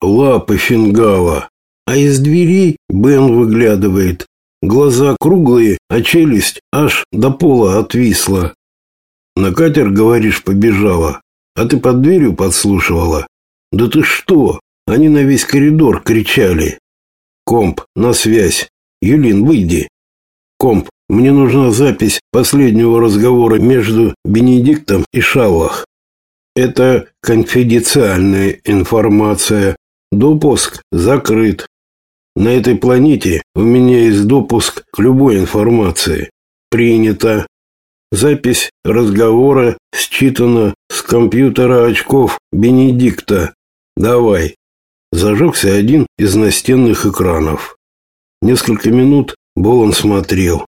лапы фингала, а из дверей Бен выглядывает. Глаза круглые, а челюсть аж до пола отвисла. На катер, говоришь, побежала, а ты под дверью подслушивала? Да ты что? Они на весь коридор кричали. Комп, на связь. Юлин, выйди. Комп, мне нужна запись последнего разговора между Бенедиктом и Шаллах. Это конфиденциальная информация. Допуск закрыт. На этой планете у меня есть допуск к любой информации. Принято. Запись разговора считана с компьютера очков Бенедикта. Давай. Зажегся один из настенных экранов. Несколько минут Болон смотрел.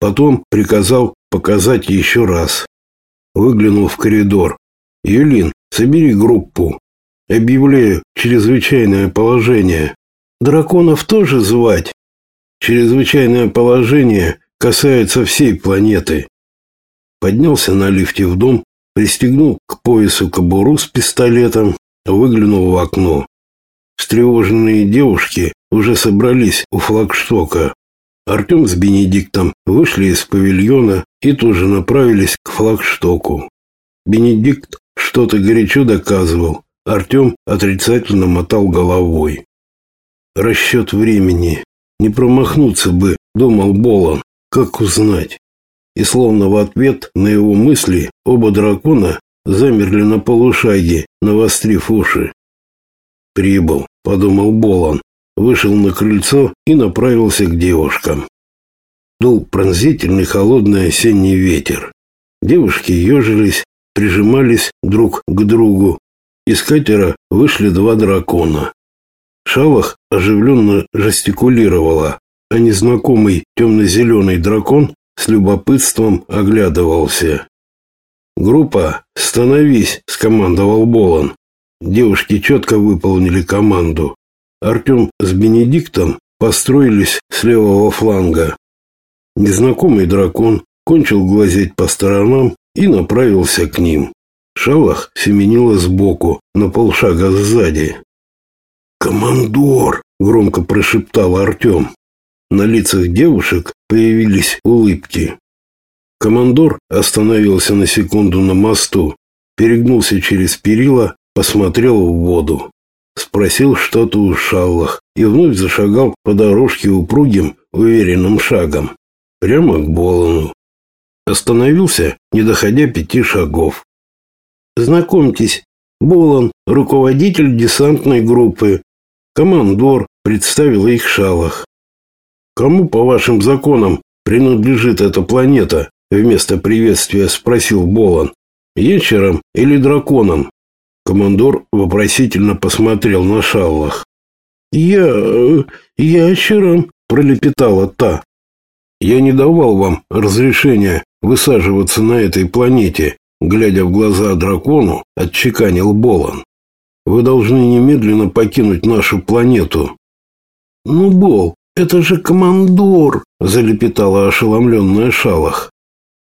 Потом приказал показать еще раз. Выглянул в коридор. «Юлин, собери группу. Объявляю чрезвычайное положение. Драконов тоже звать? Чрезвычайное положение касается всей планеты». Поднялся на лифте в дом, пристегнул к поясу кобуру с пистолетом, выглянул в окно. Встревоженные девушки уже собрались у флагштока. Артем с Бенедиктом вышли из павильона и тоже направились к флагштоку. Бенедикт что-то горячо доказывал, Артем отрицательно мотал головой. Расчет времени. Не промахнуться бы, думал Болон. Как узнать? И словно в ответ на его мысли оба дракона замерли на полушаге, навострив уши. «Прибыл», — подумал Болон, вышел на крыльцо и направился к девушкам. Дул пронзительный холодный осенний ветер. Девушки ежились, прижимались друг к другу. Из катера вышли два дракона. Шалах оживленно жестикулировала, а незнакомый темно-зеленый дракон с любопытством оглядывался. «Группа, становись!» — скомандовал Болон. Девушки четко выполнили команду. Артем с Бенедиктом построились с левого фланга. Незнакомый дракон кончил глазеть по сторонам и направился к ним. Шалах семенила сбоку, на полшага сзади. «Командор!» — громко прошептал Артем. На лицах девушек появились улыбки. Командор остановился на секунду на мосту, перегнулся через перила, посмотрел в воду, спросил что-то у Шаллах и вновь зашагал по дорожке упругим, уверенным шагом, прямо к Болону. Остановился, не доходя пяти шагов. Знакомьтесь, Болон, руководитель десантной группы. Командор представил их Шалах. Кому по вашим законам принадлежит эта планета? Вместо приветствия спросил Болон. Ящерам или драконам? Командор вопросительно посмотрел на Шаллах. «Я... Э, ящером», — пролепетала та. «Я не давал вам разрешения высаживаться на этой планете», глядя в глаза дракону, отчеканил Болон. «Вы должны немедленно покинуть нашу планету». «Ну, Бол, это же командор», — залепетала ошеломленная Шалах.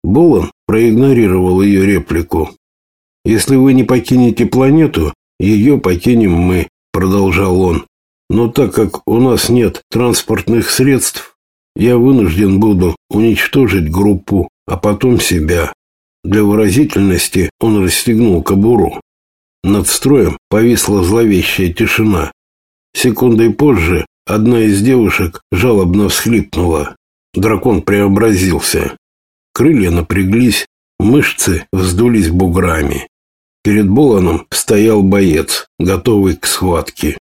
Болон проигнорировал ее реплику. Если вы не покинете планету, ее покинем мы, продолжал он. Но так как у нас нет транспортных средств, я вынужден буду уничтожить группу, а потом себя. Для выразительности он расстегнул кобуру. Над строем повисла зловещая тишина. Секундой позже одна из девушек жалобно всхлипнула. Дракон преобразился. Крылья напряглись, мышцы вздулись буграми. Перед Боланом стоял боец, готовый к схватке.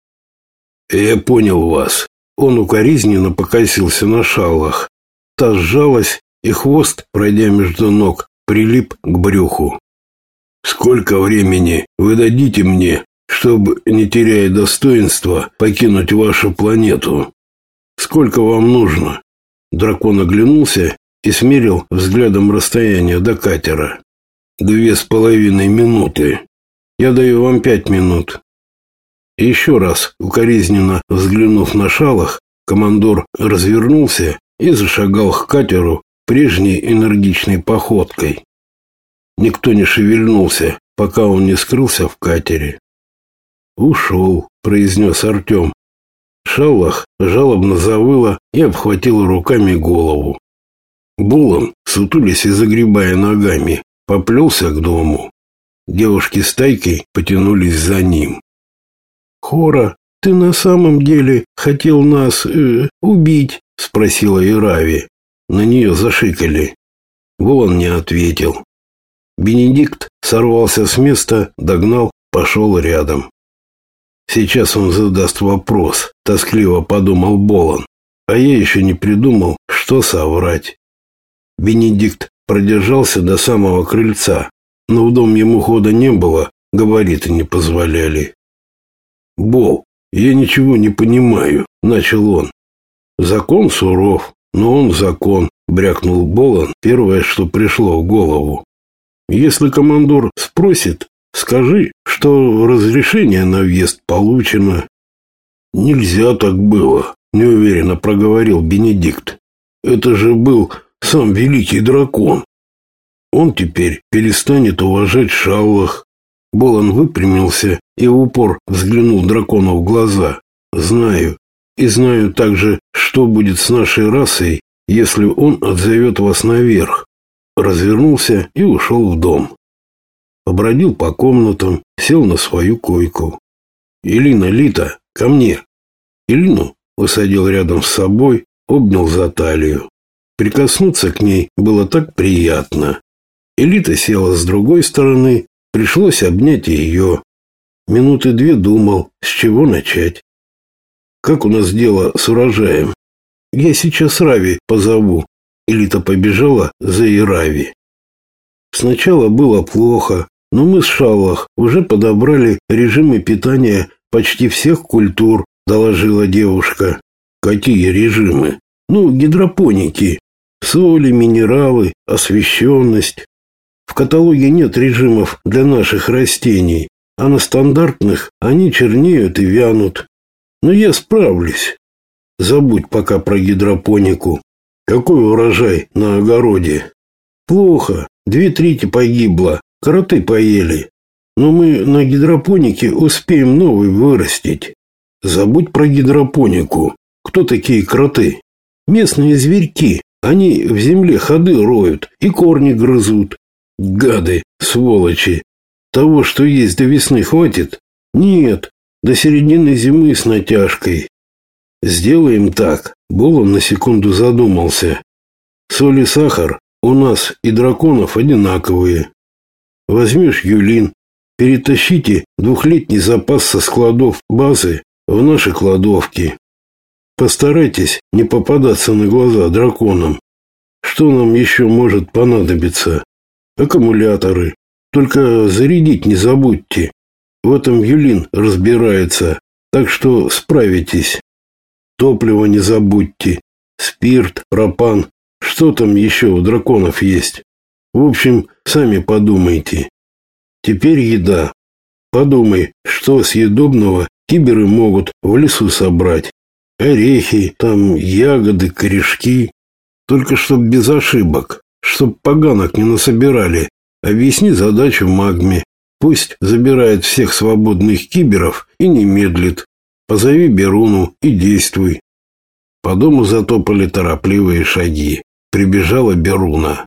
«Я понял вас». Он укоризненно покосился на шалах. Та сжалась, и хвост, пройдя между ног, прилип к брюху. «Сколько времени вы дадите мне, чтобы, не теряя достоинства, покинуть вашу планету? Сколько вам нужно?» Дракон оглянулся и смерил взглядом расстояние до катера. Две с половиной минуты. Я даю вам пять минут. Еще раз, укоризненно взглянув на шалах, командор развернулся и зашагал к катеру прежней энергичной походкой. Никто не шевельнулся, пока он не скрылся в катере. «Ушел», произнес Артем. Шаллах жалобно завыла и обхватила руками голову. Булан, сутулись и загребая ногами, поплелся к дому. Девушки с тайкой потянулись за ним. «Хора, ты на самом деле хотел нас э, убить?» — спросила Ирави. На нее зашикали. Булан не ответил. Бенедикт сорвался с места, догнал, пошел рядом. Сейчас он задаст вопрос, тоскливо подумал Болон. А я еще не придумал, что соврать. Бенедикт продержался до самого крыльца, но в дом ему хода не было, габариты не позволяли. «Бол, я ничего не понимаю», — начал он. «Закон суров, но он закон», — брякнул Болон первое, что пришло в голову. «Если командор спросит, скажи, что разрешение на въезд получено». «Нельзя так было», — неуверенно проговорил Бенедикт. «Это же был сам великий дракон. Он теперь перестанет уважать Шаллах. Болон выпрямился и в упор взглянул дракону в глаза. Знаю. И знаю также, что будет с нашей расой, если он отзовет вас наверх. Развернулся и ушел в дом. Побродил по комнатам, сел на свою койку. Илина, Лита, ко мне. Илину усадил рядом с собой, обнял за талию. Прикоснуться к ней было так приятно. Элита села с другой стороны, пришлось обнять ее. Минуты две думал, с чего начать. Как у нас дело с урожаем? Я сейчас Рави позову. Элита побежала за Ирави. Сначала было плохо, но мы с Шаллах уже подобрали режимы питания почти всех культур, доложила девушка. Какие режимы? Ну, гидропоники соли, минералы, освещенность. В каталоге нет режимов для наших растений, а на стандартных они чернеют и вянут. Но я справлюсь. Забудь пока про гидропонику. Какой урожай на огороде? Плохо. Две трети погибло. Кроты поели. Но мы на гидропонике успеем новый вырастить. Забудь про гидропонику. Кто такие кроты? Местные зверьки, они в земле ходы роют и корни грызут. Гады, сволочи. Того, что есть до весны, хватит? Нет, до середины зимы с натяжкой. Сделаем так. Болон на секунду задумался. Соль и сахар у нас и драконов одинаковые. Возьмешь юлин, перетащите двухлетний запас со складов базы в наши кладовки. Постарайтесь не попадаться на глаза драконам. Что нам еще может понадобиться? Аккумуляторы. Только зарядить не забудьте. В этом Юлин разбирается, так что справитесь. Топливо не забудьте. Спирт, пропан. Что там еще у драконов есть? В общем, сами подумайте. Теперь еда. Подумай, что съедобного киберы могут в лесу собрать. Орехи, там ягоды, корешки. Только чтоб без ошибок, чтоб поганок не насобирали. Объясни задачу магме. Пусть забирает всех свободных киберов и не медлит. Позови Беруну и действуй. По дому затопали торопливые шаги. Прибежала Беруна.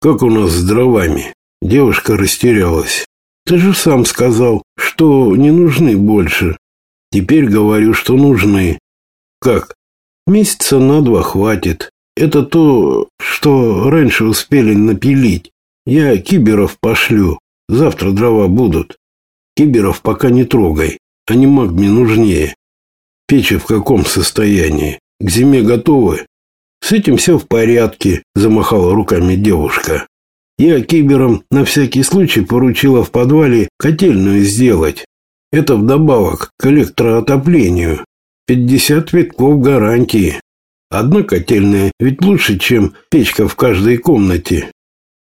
Как у нас с дровами? Девушка растерялась. Ты же сам сказал, что не нужны больше. Теперь говорю, что нужны. Как? Месяца на два хватит. Это то, что раньше успели напилить. Я киберов пошлю. Завтра дрова будут. Киберов пока не трогай. Они магме нужнее. Печи в каком состоянии? К зиме готовы? С этим все в порядке, замахала руками девушка. Я киберам на всякий случай поручила в подвале котельную сделать. Это вдобавок к электроотоплению. Пятьдесят витков гарантии. Одна котельная ведь лучше, чем печка в каждой комнате.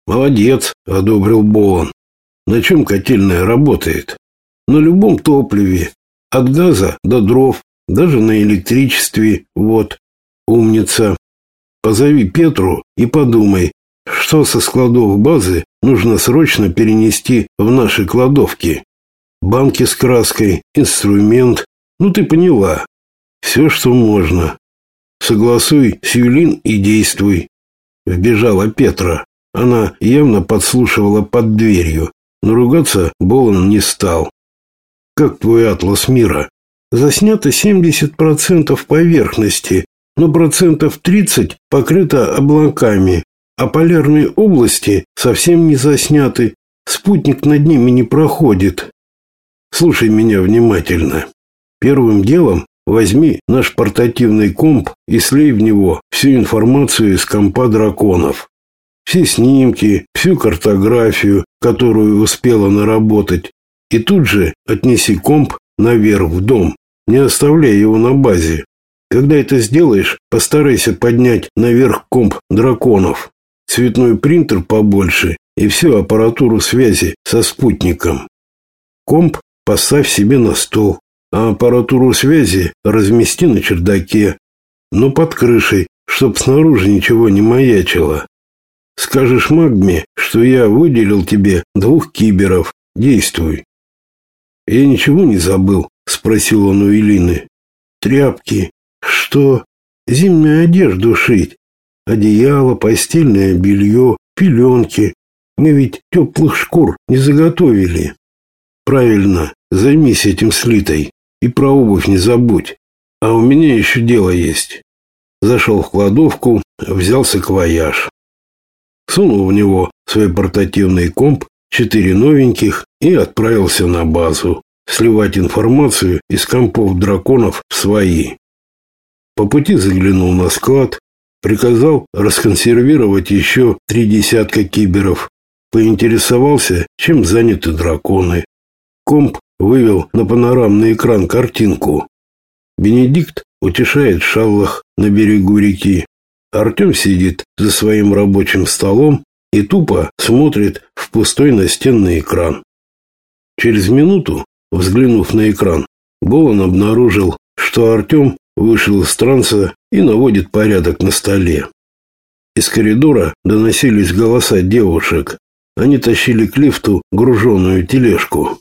Молодец, одобрил Болон. На чем котельная работает? На любом топливе. От газа до дров, даже на электричестве. Вот. Умница. Позови Петру и подумай, что со складов базы нужно срочно перенести в наши кладовки. Банки с краской, инструмент, Ну ты поняла. Все, что можно. Согласуй с Юлин и действуй. Вбежала Петра. Она явно подслушивала под дверью, но ругаться Болон не стал. Как твой атлас мира? Заснято 70% поверхности, но процентов 30 покрыто облаками, а полярные области совсем не засняты. Спутник над ними не проходит. Слушай меня внимательно. Первым делом возьми наш портативный комп и слей в него всю информацию из компа драконов. Все снимки, всю картографию, которую успела наработать, и тут же отнеси комп наверх в дом, не оставляя его на базе. Когда это сделаешь, постарайся поднять наверх комп драконов, цветной принтер побольше и всю аппаратуру связи со спутником. Комп поставь себе на стол, а аппаратуру связи размести на чердаке, но под крышей, чтоб снаружи ничего не маячило. Скажешь Магме, что я выделил тебе двух киберов. Действуй. Я ничего не забыл, спросил он у Илины. Тряпки. Что? Зимнюю одежду шить. Одеяло, постельное белье, пеленки. Мы ведь теплых шкур не заготовили. Правильно, займись этим слитой. И про обувь не забудь. А у меня еще дело есть. Зашел в кладовку, взял саквояж сунул в него свой портативный комп, четыре новеньких и отправился на базу сливать информацию из компов драконов в свои. По пути заглянул на склад, приказал расконсервировать еще три десятка киберов, поинтересовался, чем заняты драконы. Комп вывел на панорамный экран картинку. Бенедикт утешает шаллах на берегу реки. Артем сидит за своим рабочим столом и тупо смотрит в пустой настенный экран. Через минуту, взглянув на экран, Болон обнаружил, что Артем вышел из транса и наводит порядок на столе. Из коридора доносились голоса девушек. Они тащили к лифту груженную тележку.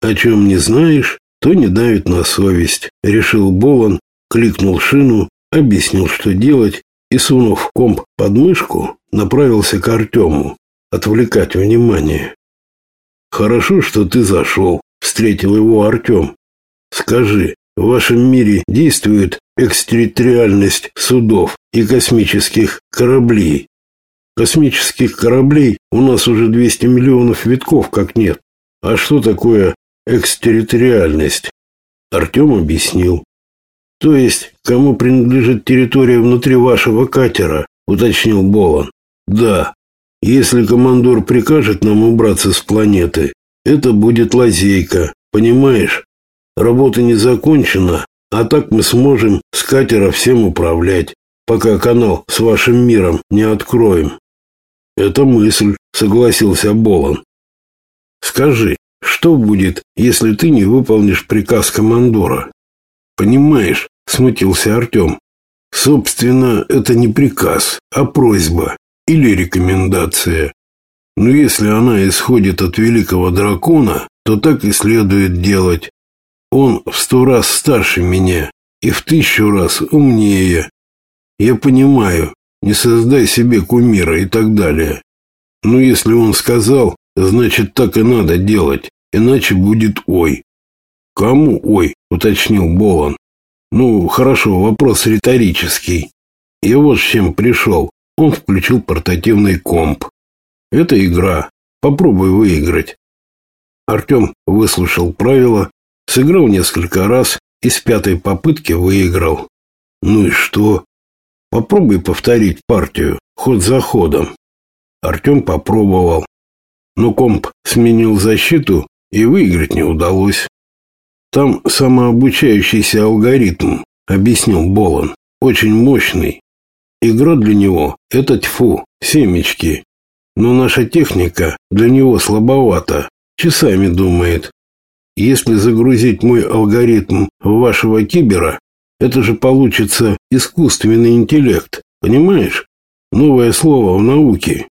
«О чем не знаешь, то не давит на совесть», — решил Болон, кликнул шину, объяснил, что делать, и, сунув комп под мышку, направился к Артему, отвлекать внимание. «Хорошо, что ты зашел», — встретил его Артем. «Скажи, в вашем мире действует экстерриториальность судов и космических кораблей? Космических кораблей у нас уже 200 миллионов витков как нет. А что такое экстерриториальность?» Артем объяснил. То есть, кому принадлежит территория внутри вашего катера, уточнил Болон. Да. Если командор прикажет нам убраться с планеты, это будет лазейка, понимаешь? Работа не закончена, а так мы сможем с катера всем управлять, пока канал с вашим миром не откроем. Это мысль, согласился Болон. Скажи, что будет, если ты не выполнишь приказ командора? Понимаешь, смутился Артем. Собственно, это не приказ, а просьба или рекомендация. Но если она исходит от великого дракона, то так и следует делать. Он в сто раз старше меня и в тысячу раз умнее. Я понимаю, не создай себе кумира и так далее. Но если он сказал, значит так и надо делать, иначе будет ой. Кому ой? уточнил Болон. Ну, хорошо, вопрос риторический. Я вот с чем пришел. Он включил портативный комп. Это игра. Попробуй выиграть. Артем выслушал правила, сыграл несколько раз и с пятой попытки выиграл. Ну и что? Попробуй повторить партию, ход за ходом. Артем попробовал. Но комп сменил защиту и выиграть не удалось. Там самообучающийся алгоритм, объяснил Болон. Очень мощный. Игра для него – это тьфу, семечки. Но наша техника для него слабовата, часами думает. Если загрузить мой алгоритм в вашего кибера, это же получится искусственный интеллект, понимаешь? Новое слово в науке.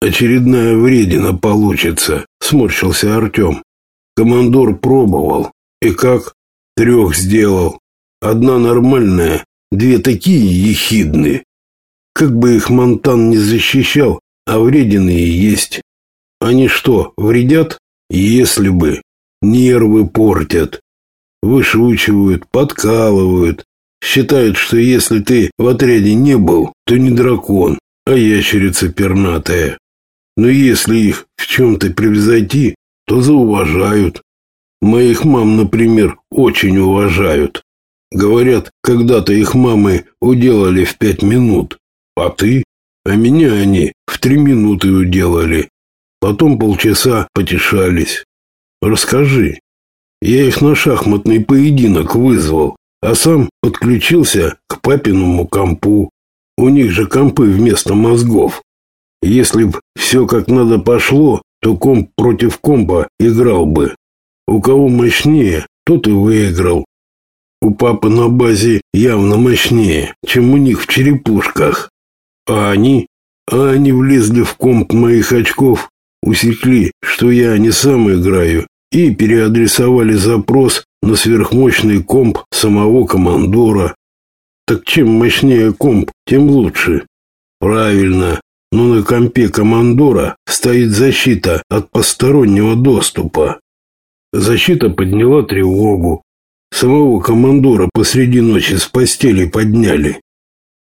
Очередная вредина получится, сморщился Артем. Командор пробовал, и как? Трех сделал. Одна нормальная, две такие ехидные. Как бы их Монтан не защищал, а вреденные есть. Они что, вредят? Если бы. Нервы портят. Вышучивают, подкалывают. Считают, что если ты в отряде не был, то не дракон, а ящерица пернатая. Но если их в чем-то превзойти, то зауважают. Моих мам, например, очень уважают. Говорят, когда-то их мамы уделали в пять минут, а ты? А меня они в три минуты уделали. Потом полчаса потешались. Расскажи. Я их на шахматный поединок вызвал, а сам подключился к папиному компу. У них же компы вместо мозгов. Если б все как надо пошло, то комп против компа играл бы. У кого мощнее, тот и выиграл. У папы на базе явно мощнее, чем у них в черепушках. А они? А они влезли в комп моих очков, усекли, что я не сам играю, и переадресовали запрос на сверхмощный комп самого командора. Так чем мощнее комп, тем лучше. Правильно, но на компе командора стоит защита от постороннего доступа. Защита подняла тревогу, Самого командора посреди ночи с постели подняли.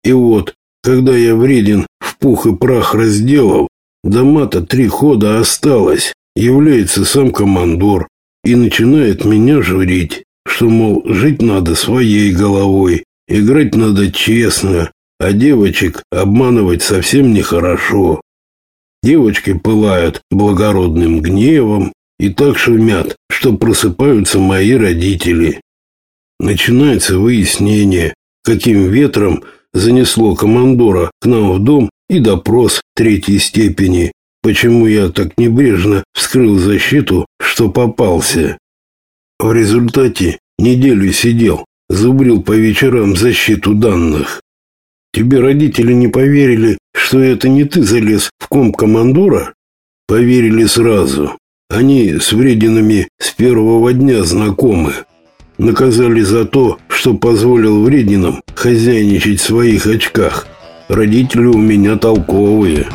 И вот, когда я вреден в пух и прах разделал, дома-то три хода осталось, является сам командор и начинает меня журить, что, мол, жить надо своей головой, играть надо честно, а девочек обманывать совсем нехорошо. Девочки пылают благородным гневом и так шумят, что просыпаются мои родители. Начинается выяснение, каким ветром занесло командора к нам в дом и допрос третьей степени, почему я так небрежно вскрыл защиту, что попался. В результате неделю сидел, зубрил по вечерам защиту данных. Тебе родители не поверили, что это не ты залез в комп командора? Поверили сразу. Они с врединами с первого дня знакомы. Наказали за то, что позволил врединам хозяйничать в своих очках. Родители у меня толковые.